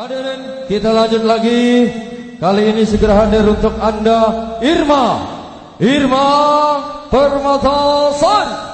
Hadirin, kita lanjut lagi. Kali ini segera hadir untuk Anda Irma. Irma Permatasan.